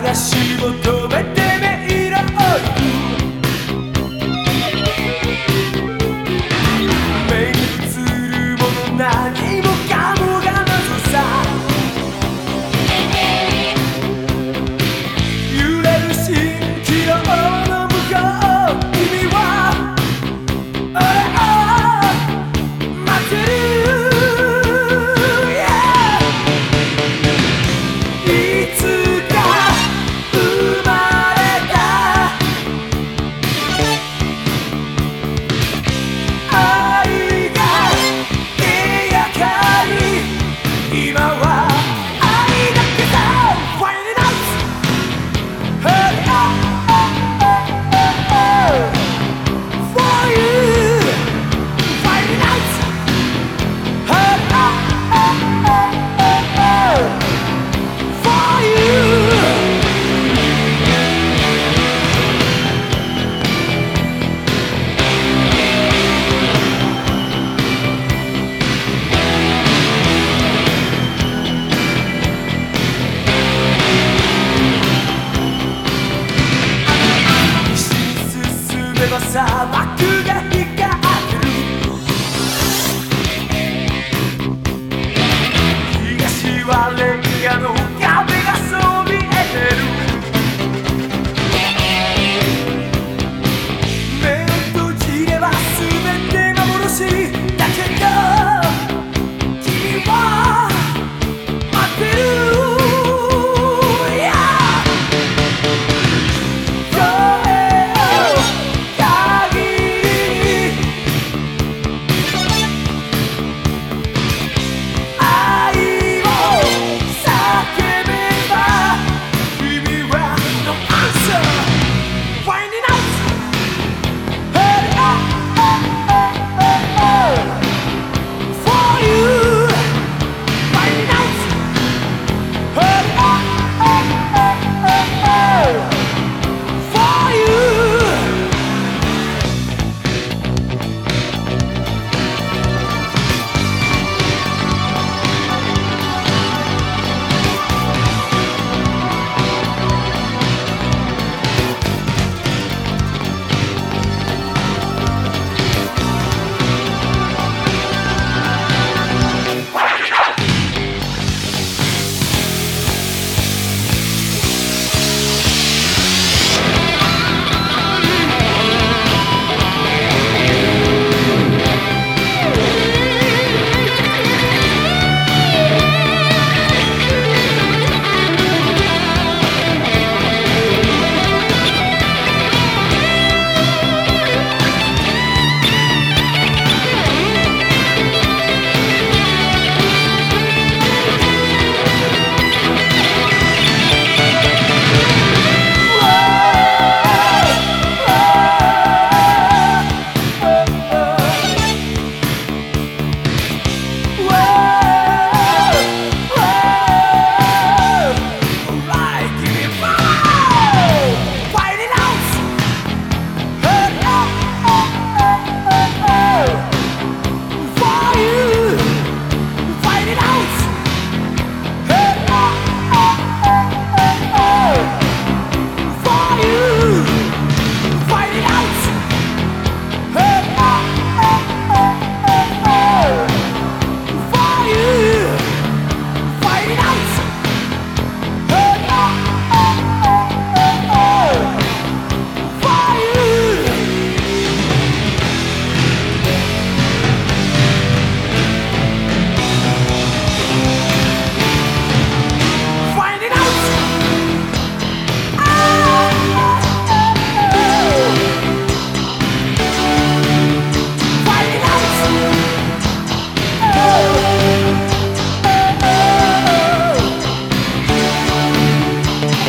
探し求めて pensava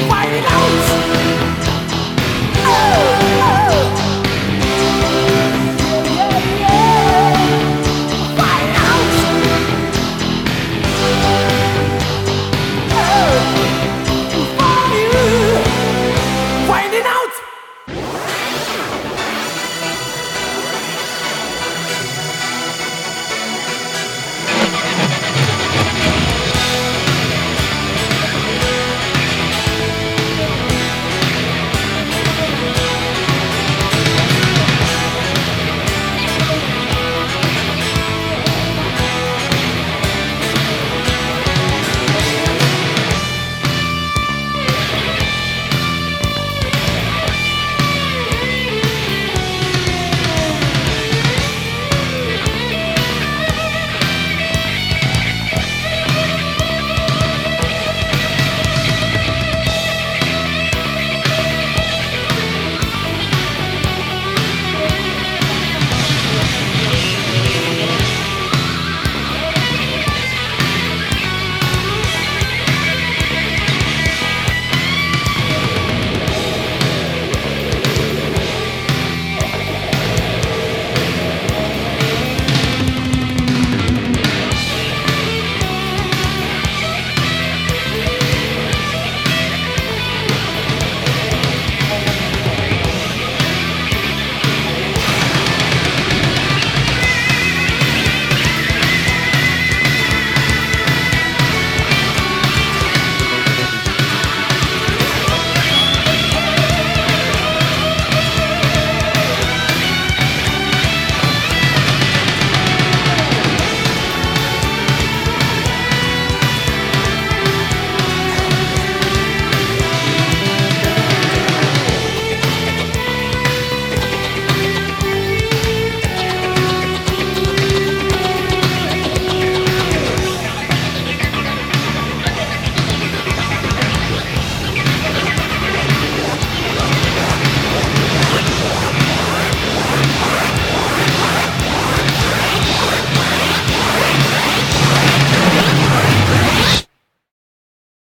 Fight it out!